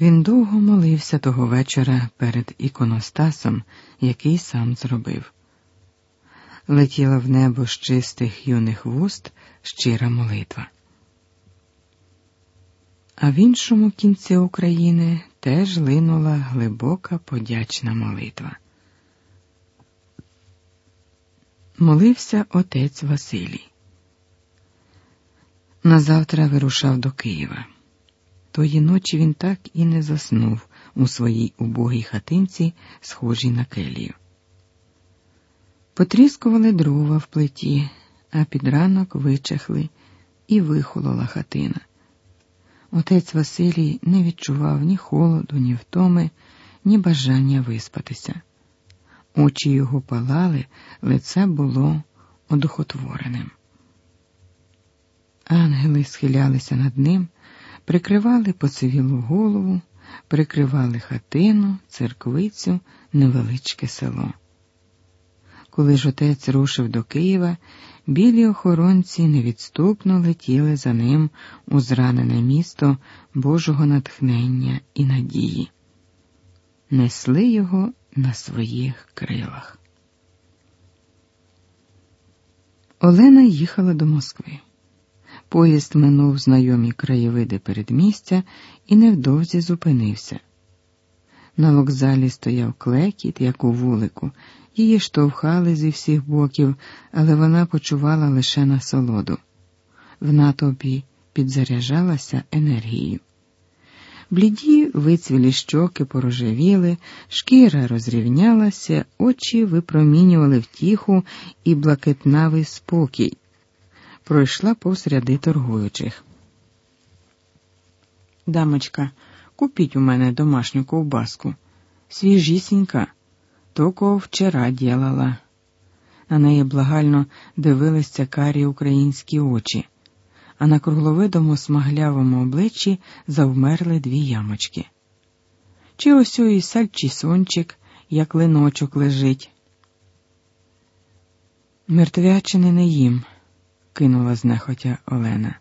Він довго молився того вечора перед іконостасом, який сам зробив. Летіла в небо з чистих юних вуст щира молитва. А в іншому кінці України теж линула глибока подячна молитва. Молився отець Василій. Назавтра вирушав до Києва. Тої ночі він так і не заснув у своїй убогій хатинці, схожій на келію. Потріскували дрова в плиті, а під ранок вичахли і вихолола хатина. Отець Василій не відчував ні холоду, ні втоми, ні бажання виспатися. Очі його палали, лице було одухотвореним. Ангели схилялися над ним, прикривали поцивілу голову, прикривали хатину, церквицю, невеличке село. Коли ж отець рушив до Києва, білі охоронці невідступно летіли за ним у зранене місто Божого натхнення і надії, несли його на своїх крилах. Олена їхала до Москви. Поїзд минув знайомі краєвиди передмістя і невдовзі зупинився. На вокзалі стояв клекіт, як у вулику, її штовхали зі всіх боків, але вона почувала лише насолоду. В натовпі підзаряджалася енергією. Бліді вицвілі щоки порожевіли, шкіра розрівнялася, очі випромінювали втіху і блакитнавий спокій. Пройшла повз ряди торгуючих. Дамочка, купіть у мене домашню ковбаску. Свіжісінька, токо вчора ділала. На неї благально дивилися карі українські очі а на кругловидому смаглявому обличчі завмерли дві ямочки. Чи ось і сальчісончик, як линочок лежить. Мертвячини не їм, кинула знехотя Олена.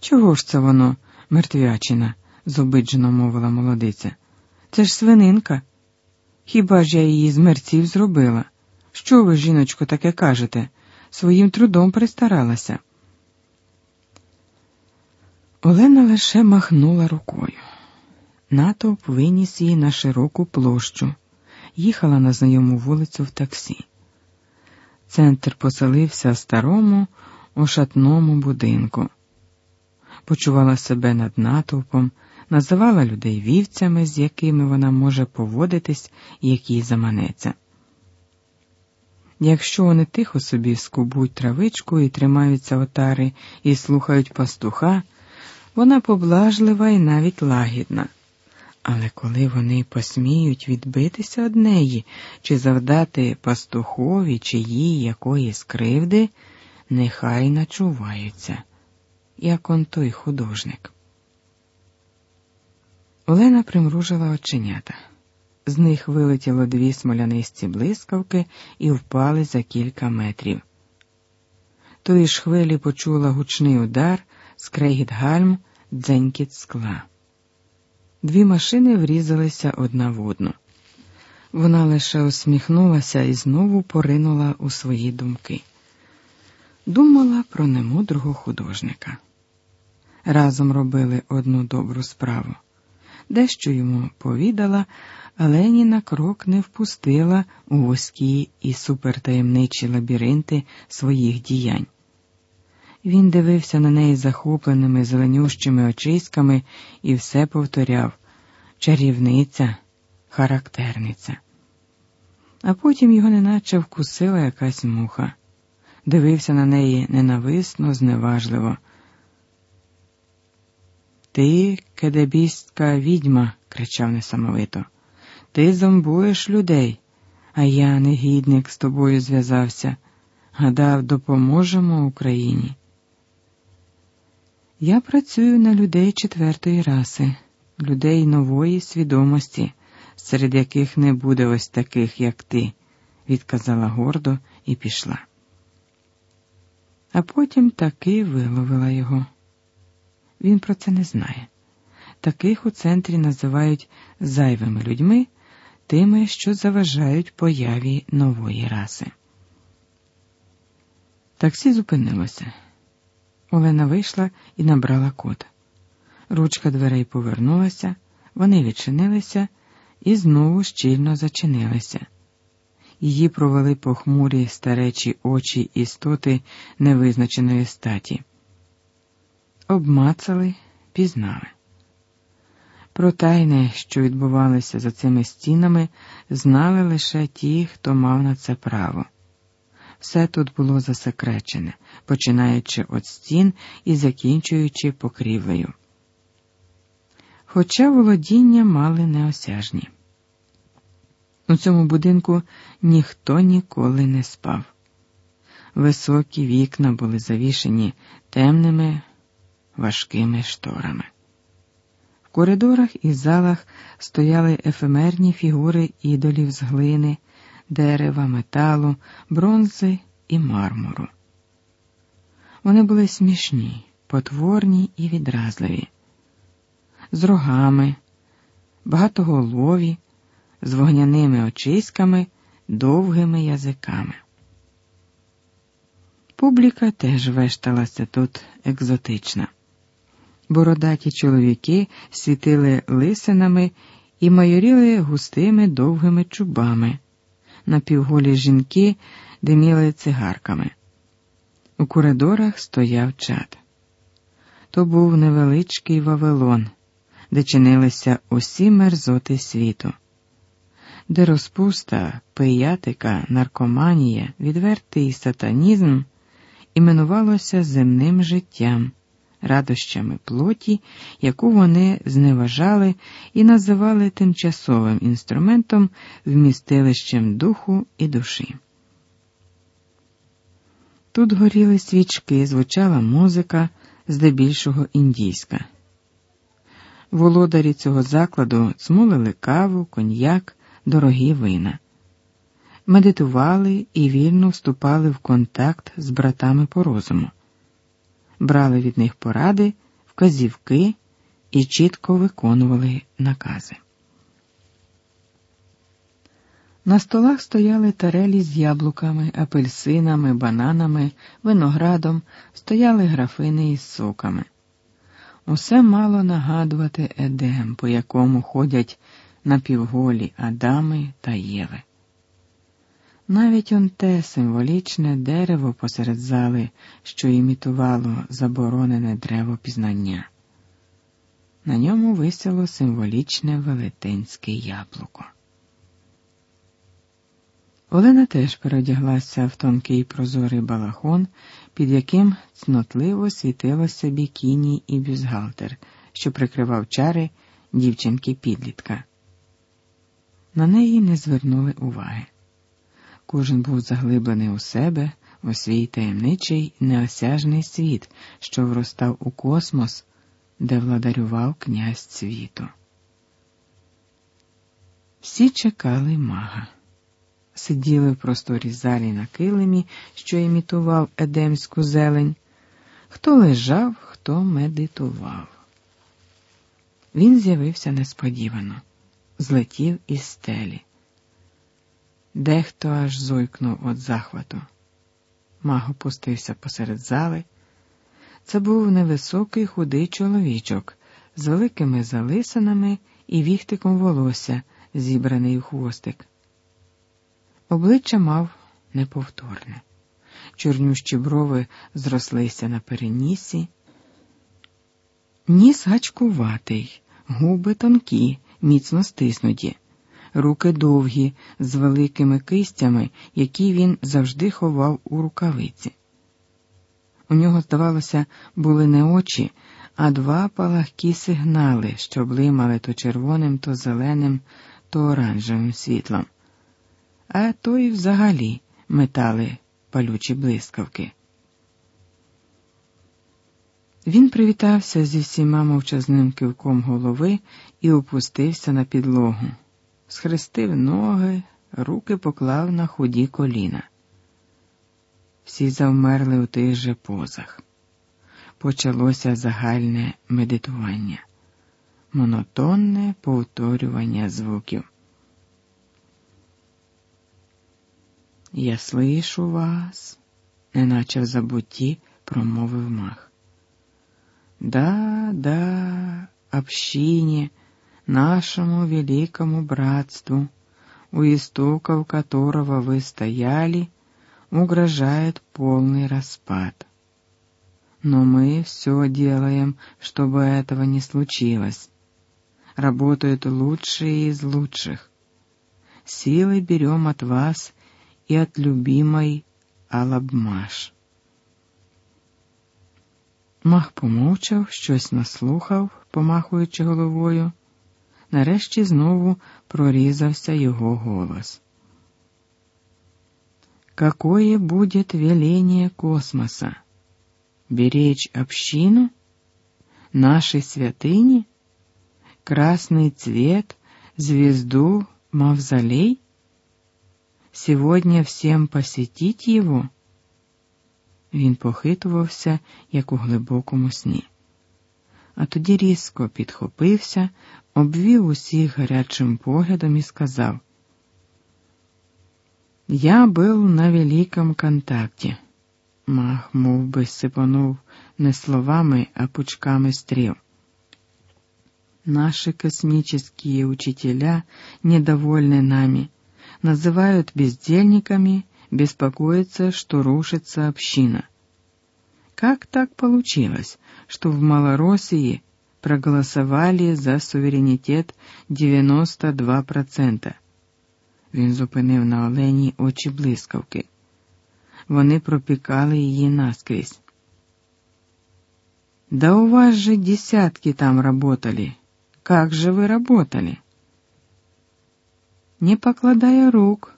Чого ж це воно, мертвячина? зобиджено мовила молодиця. Це ж свининка. Хіба ж я її з мерців зробила? Що ви, жіночко, таке кажете? Своїм трудом пристаралася. Олена лише махнула рукою. Натовп виніс її на широку площу, їхала на знайому вулицю в таксі. Центр поселився в старому, ошатному будинку, почувала себе над натовпом, називала людей вівцями, з якими вона може поводитись, як їй заманеться. Якщо вони тихо собі скубуть травичку і тримаються отари і слухають пастуха. Вона поблажлива і навіть лагідна. Але коли вони посміють відбитися од неї чи завдати пастухові чи їй якоїсь кривди, нехай начуваються, як он той художник. Олена примружила оченята. З них вилетіло дві смолянисті блискавки і впали за кілька метрів. Тої ж хвилі почула гучний удар скрегіт гальм, дзенькіт скла. Дві машини врізалися одна в одну. Вона лише усміхнулася і знову поринула у свої думки. Думала про немудрого художника. Разом робили одну добру справу. Дещо йому повідала, але ні на крок не впустила у вузькі і супертаємничі лабіринти своїх діянь. Він дивився на неї захопленими зеленющими очиськами і все повторяв чарівниця, характерниця. А потім його неначе вкусила якась муха, дивився на неї ненависно, зневажливо. Ти, кедебістка відьма, кричав несамовито, ти зомбуєш людей, а я, негідник, з тобою зв'язався. Гадав, допоможемо Україні. Я працюю на людей четвертої раси, людей нової свідомості, серед яких не буде ось таких, як ти, відказала гордо і пішла. А потім таки виловила його. Він про це не знає. Таких у центрі називають зайвими людьми, тими, що заважають появі нової раси. Таксі зупинилося. Олена вийшла і набрала код. Ручка дверей повернулася, вони відчинилися і знову щільно зачинилися. Її провели похмурі старечі очі істоти невизначеної статі. Обмацали, пізнали. Про тайне, що відбувалося за цими стінами, знали лише ті, хто мав на це право. Все тут було засекречене, починаючи від стін і закінчуючи покрівлею. Хоча володіння мали неосяжні. У цьому будинку ніхто ніколи не спав. Високі вікна були завішені темними важкими шторами. В коридорах і залах стояли ефемерні фігури ідолів з глини, дерева, металу, бронзи і мармуру. Вони були смішні, потворні і відразливі, з рогами, багатоголові, з вогняними очиськами, довгими язиками. Публіка теж вешталася тут екзотична. Бородаті чоловіки світили лисинами і майоріли густими довгими чубами, напівголі жінки диміли цигарками. У коридорах стояв чад. То був невеличкий Вавилон, де чинилися усі мерзоти світу, де розпуста, пиятика, наркоманія, відвертий сатанізм іменувалося земним життям радощами плоті, яку вони зневажали і називали тимчасовим інструментом, вмістилищем духу і душі. Тут горіли свічки, звучала музика, здебільшого індійська. Володарі цього закладу цмулили каву, коньяк, дорогі вина, медитували і вільно вступали в контакт з братами по розуму брали від них поради, вказівки і чітко виконували накази. На столах стояли тарелі з яблуками, апельсинами, бананами, виноградом, стояли графини із соками. Усе мало нагадувати едем, по якому ходять напівголі Адами та Єви. Навіть он те символічне дерево посеред зали, що імітувало заборонене древо пізнання. На ньому висіло символічне велетенське яблуко. Олена теж переодяглася в тонкий прозорий балахон, під яким цнотливо світилося бікіні і бюзгалтер, що прикривав чари дівчинки підлітка. На неї не звернули уваги. Кожен був заглиблений у себе, у свій таємничий неосяжний світ, що вростав у космос, де владарював князь світу. Всі чекали мага, сиділи в просторі залі на килимі, що імітував едемську зелень, хто лежав, хто медитував. Він з'явився несподівано, злетів із стелі. Дехто аж зойкнув від захвату. Маг опустився посеред зали. Це був невисокий худий чоловічок з великими залисинами і віхтиком волосся, зібраний у хвостик. Обличчя мав неповторне. Чорнющі брови зрослися на перенісі. Ніс гачкуватий, губи тонкі, міцно стиснуті руки довгі, з великими кистями, які він завжди ховав у рукавиці. У нього, здавалося, були не очі, а два палахкі сигнали, що блимали то червоним, то зеленим, то оранжевим світлом. А то й взагалі метали палючі блискавки. Він привітався зі всіма мовчазним кивком голови і опустився на підлогу схрестив ноги, руки поклав на худі коліна. Всі завмерли у тих же позах. Почалося загальне медитування. монотонне повторювання звуків. Я слышу вас, неначе в забутті промовив мах. Да, да, общине, нашему великому братству, у истоков которого вы стояли, угрожает полный распад. Но мы все делаем, чтобы этого не случилось. Работают лучшие из лучших. Силы берем от вас и от любимой Алабмаш. Мах помовчав, щось наслухав, помахуючи головою. Нарешті знову прорізався його голос. Какое будет веление космоса? Беречь общину? Наши святыни? Красный цвет, звезду, мавзолей? Сегодня всем посетить его? Він похитувався, як у глибокому сні А тоді різко підхопився, обвів усіх гарячим поглядом і сказав: Я был на великом контакте. Мах мов би, сипанув не словами, а пучками стрел. Наши космические учителя, недовольны нами, называют бездельниками, беспокоятся, что рушится община. Как так получилось, что в Малороссии проголосовали за суверенітет 92%? Він зупинив на Олені очі блискавки. Вони пропікали її наскрізь. Да у вас же десятки там работали. Как же вы работали? Не покладая рук,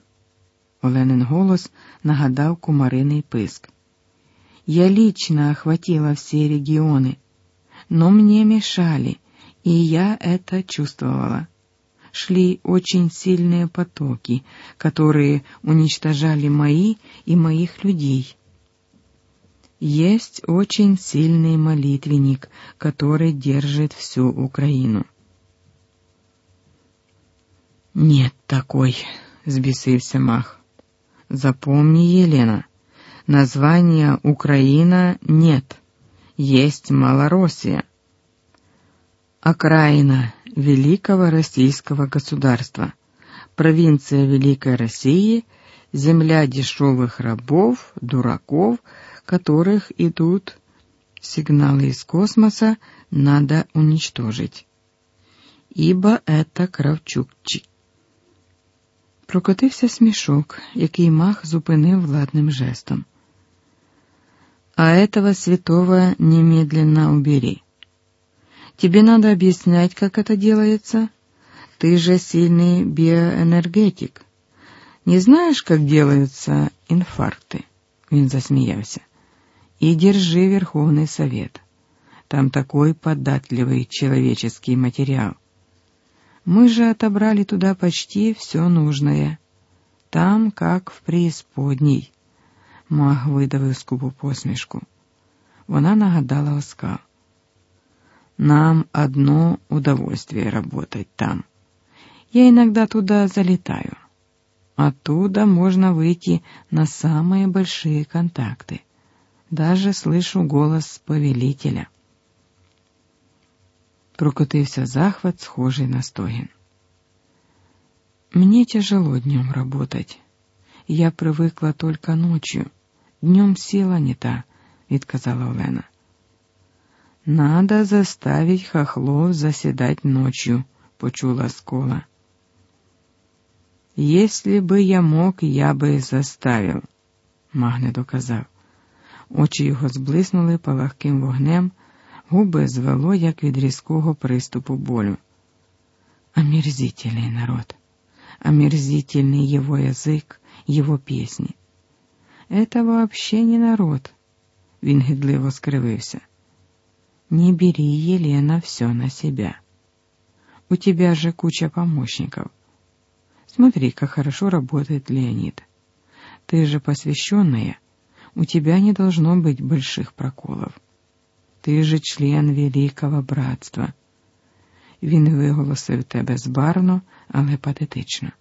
Оленин голос нагадав кумариний писк. Я лично охватила все регионы, но мне мешали, и я это чувствовала. Шли очень сильные потоки, которые уничтожали мои и моих людей. Есть очень сильный молитвенник, который держит всю Украину. Нет такой, взбесился Мах. Запомни, Елена, Названия Украина нет, есть Малороссия. Окраина Великого Российского государства, провинция Великой России, земля дешевых рабов, дураков, которых идут сигналы из космоса, надо уничтожить. Ибо это Кравчукчі. Прокотився смішок, який мах зупинив владним жестом. А этого святого немедленно убери. Тебе надо объяснять, как это делается. Ты же сильный биоэнергетик. Не знаешь, как делаются инфаркты? Він засмеялся. И держи Верховный Совет. Там такой податливый человеческий материал. Мы же отобрали туда почти все нужное. Там, как в преисподней. Маг видавив скупу посмішку. Вона нагадала оскал. Нам одно удовольствие работать там. Я иногда туда залетаю. Оттуда можно выйти на самые большие контакты. Даже слышу голос повелителя. Прокотився захват, схожий на стогін. Мне тяжело днем работать. Я привыкла только ночью. Днем сила не та, відказала Олена. Надо заставить хохлов заседать ночью, почула скола. Если бы я мог, я би заставив, Магне доказав. Очі його зблиснули палахким вогнем, губи звело, як від різкого приступу болю. Омерзительный народ, омерзительный его язык, его песни. Это вообще не народ. Він гидливо скривився. Не бери, Елена, все на себя. У тебя же куча помощников. Смотри, как хорошо работает Леонид. Ты же посвященная, у тебя не должно быть больших проколов. Ты же член Великого Братства. Він виголосив те безбарвно, але патетично.